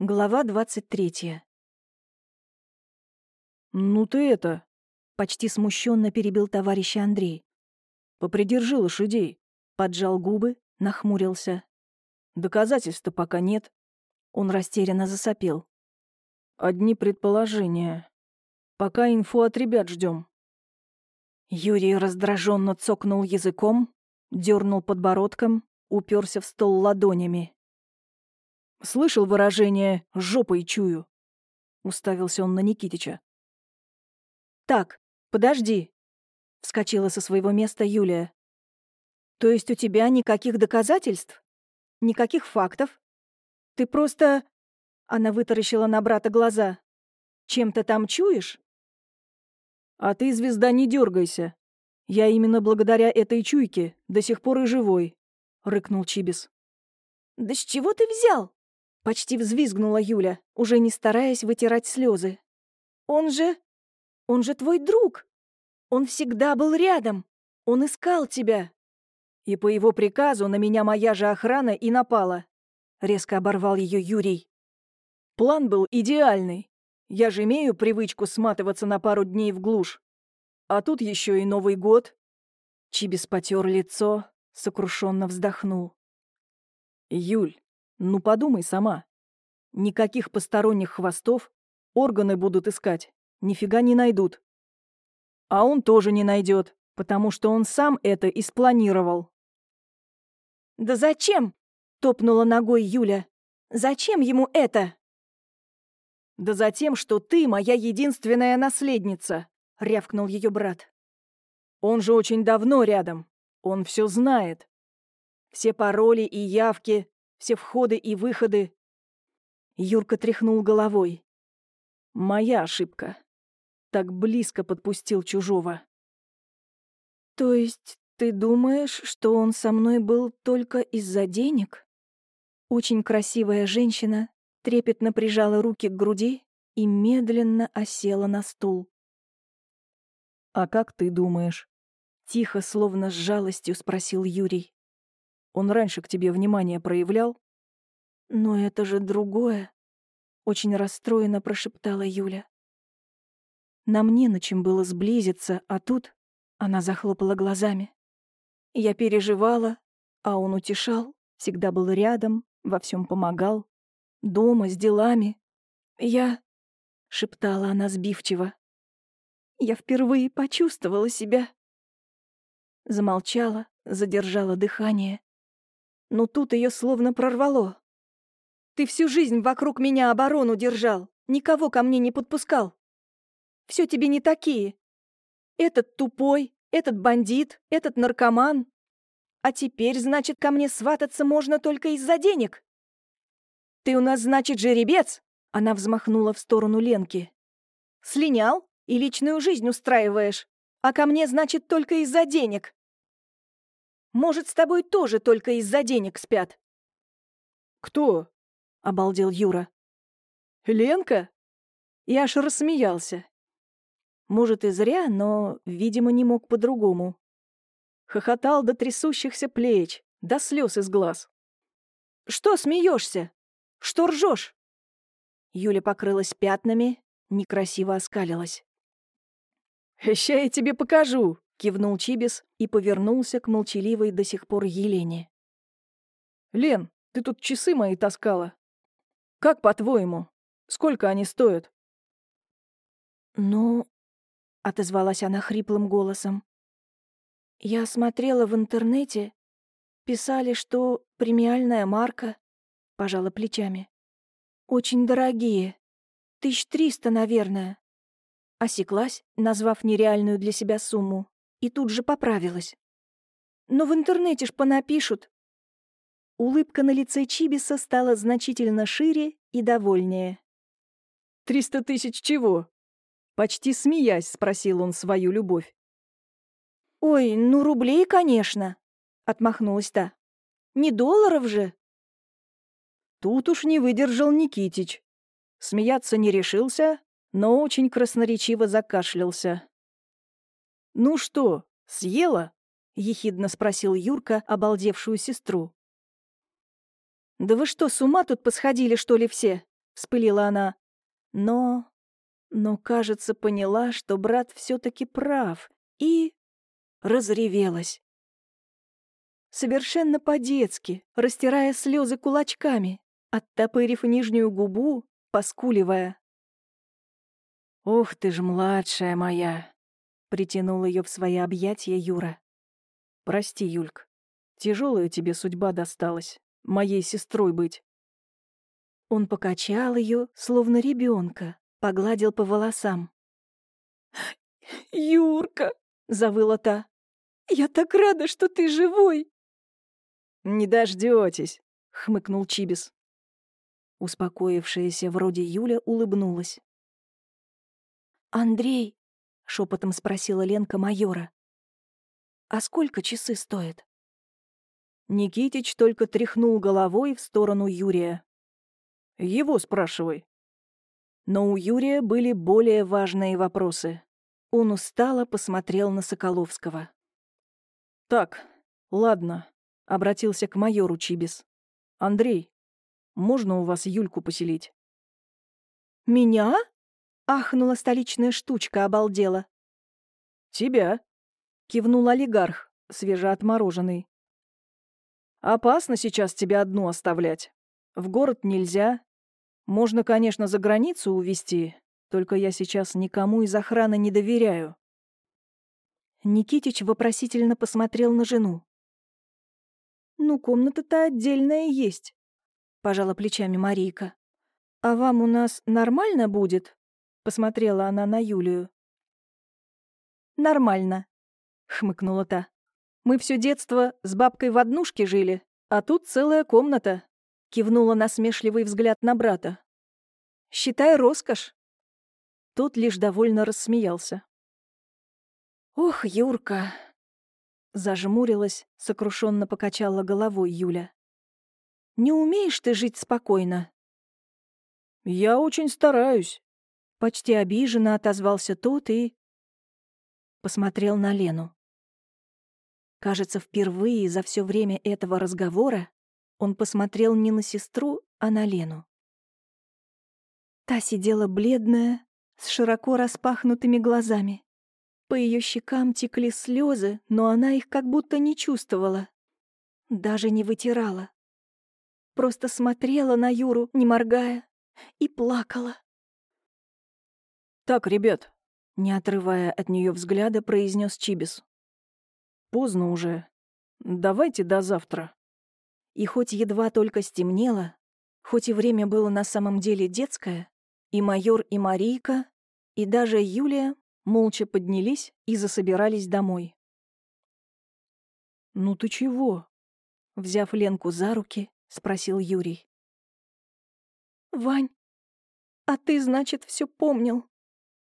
Глава двадцать третья. «Ну ты это...» — почти смущенно перебил товарища Андрей. «Попридержи лошадей». Поджал губы, нахмурился. «Доказательств-то пока нет». Он растерянно засопел. «Одни предположения. Пока инфу от ребят ждем. Юрий раздраженно цокнул языком, дернул подбородком, уперся в стол ладонями. «Слышал выражение «жопой чую»?» Уставился он на Никитича. «Так, подожди», — вскочила со своего места Юлия. «То есть у тебя никаких доказательств? Никаких фактов? Ты просто...» Она вытаращила на брата глаза. «Чем-то там чуешь?» «А ты, звезда, не дергайся. Я именно благодаря этой чуйке до сих пор и живой», — рыкнул Чибис. «Да с чего ты взял?» — почти взвизгнула Юля, уже не стараясь вытирать слезы. «Он же... он же твой друг. Он всегда был рядом. Он искал тебя». «И по его приказу на меня моя же охрана и напала», — резко оборвал ее Юрий. План был идеальный. Я же имею привычку сматываться на пару дней в глушь. А тут еще и Новый год. Чибис потер лицо, сокрушенно вздохнул. Юль, ну подумай сама. Никаких посторонних хвостов органы будут искать. Нифига не найдут. А он тоже не найдет, потому что он сам это и спланировал. «Да зачем?» — топнула ногой Юля. «Зачем ему это?» «Да за тем, что ты моя единственная наследница», — рявкнул ее брат. «Он же очень давно рядом. Он все знает. Все пароли и явки, все входы и выходы». Юрка тряхнул головой. «Моя ошибка. Так близко подпустил чужого». «То есть ты думаешь, что он со мной был только из-за денег?» Очень красивая женщина трепетно прижала руки к груди и медленно осела на стул. «А как ты думаешь?» — тихо, словно с жалостью спросил Юрий. «Он раньше к тебе внимание проявлял?» «Но это же другое», — очень расстроенно прошептала Юля. «Нам не на чем было сблизиться, а тут...» — она захлопала глазами. Я переживала, а он утешал, всегда был рядом, во всем помогал. Дома, с делами. Я...» — шептала она сбивчиво. «Я впервые почувствовала себя...» Замолчала, задержала дыхание. Но тут ее словно прорвало. «Ты всю жизнь вокруг меня оборону держал, никого ко мне не подпускал. Все тебе не такие. Этот тупой, этот бандит, этот наркоман. А теперь, значит, ко мне свататься можно только из-за денег?» «Ты у нас, значит, жеребец?» Она взмахнула в сторону Ленки. «Слинял и личную жизнь устраиваешь, а ко мне, значит, только из-за денег. Может, с тобой тоже только из-за денег спят?» «Кто?» — обалдел Юра. «Ленка?» Я аж рассмеялся. Может, и зря, но, видимо, не мог по-другому. Хохотал до трясущихся плеч, до слез из глаз. «Что смеешься? Что ржешь?» Юля покрылась пятнами, некрасиво оскалилась. «Ща я тебе покажу!» — кивнул Чибис и повернулся к молчаливой до сих пор Елене. «Лен, ты тут часы мои таскала. Как по-твоему? Сколько они стоят?» «Ну...» — отозвалась она хриплым голосом. «Я смотрела в интернете. Писали, что премиальная марка пожала плечами. «Очень дорогие. Тысяч триста, наверное». Осеклась, назвав нереальную для себя сумму, и тут же поправилась. «Но в интернете ж понапишут». Улыбка на лице Чибиса стала значительно шире и довольнее. «Триста тысяч чего?» Почти смеясь, спросил он свою любовь. «Ой, ну рублей, конечно», — отмахнулась та. «Не долларов же». Тут уж не выдержал Никитич. Смеяться не решился, но очень красноречиво закашлялся. «Ну что, съела?» — ехидно спросил Юрка обалдевшую сестру. «Да вы что, с ума тут посходили, что ли, все? вспылила она. Но... Но, кажется, поняла, что брат все таки прав, и... разревелась. Совершенно по-детски, растирая слезы кулачками, оттопырив нижнюю губу, поскуливая. «Ух ты ж, младшая моя!» — притянул ее в свои объятия Юра. «Прости, Юльк, тяжелая тебе судьба досталась, моей сестрой быть». Он покачал ее, словно ребенка, погладил по волосам. «Юрка!» — завыла та. «Я так рада, что ты живой!» «Не дождетесь, хмыкнул Чибис. Успокоившаяся вроде Юля улыбнулась. «Андрей!» — шепотом спросила Ленка майора. «А сколько часы стоят?» Никитич только тряхнул головой в сторону Юрия. Его спрашивай. Но у Юрия были более важные вопросы. Он устало посмотрел на Соколовского. «Так, ладно», — обратился к майору Чибис. «Андрей, можно у вас Юльку поселить?» «Меня?» — ахнула столичная штучка, обалдела. «Тебя», — кивнул олигарх, свежеотмороженный. «Опасно сейчас тебя одну оставлять. В город нельзя, можно, конечно, за границу увезти, только я сейчас никому из охраны не доверяю. Никитич вопросительно посмотрел на жену. «Ну, комната-то отдельная есть», — пожала плечами Марийка. «А вам у нас нормально будет?» — посмотрела она на Юлию. «Нормально», — хмыкнула та. «Мы все детство с бабкой в однушке жили, а тут целая комната. Кивнула насмешливый взгляд на брата. «Считай роскошь». Тот лишь довольно рассмеялся. «Ох, Юрка!» Зажмурилась, сокрушенно покачала головой Юля. «Не умеешь ты жить спокойно?» «Я очень стараюсь», — почти обиженно отозвался тот и... Посмотрел на Лену. Кажется, впервые за все время этого разговора он посмотрел не на сестру, а на Лену. Та сидела бледная, с широко распахнутыми глазами. По ее щекам текли слезы, но она их как будто не чувствовала. Даже не вытирала. Просто смотрела на Юру, не моргая, и плакала. «Так, ребят», — не отрывая от нее взгляда, произнес Чибис. «Поздно уже. Давайте до завтра». И хоть едва только стемнело, хоть и время было на самом деле детское, и майор, и Марийка, и даже Юлия молча поднялись и засобирались домой. «Ну ты чего?» — взяв Ленку за руки, спросил Юрий. «Вань, а ты, значит, все помнил?» —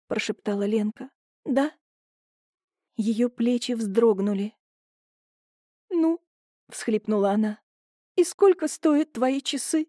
прошептала Ленка. «Да?» Ее плечи вздрогнули. «Ну?» — всхлипнула она. «И сколько стоят твои часы?»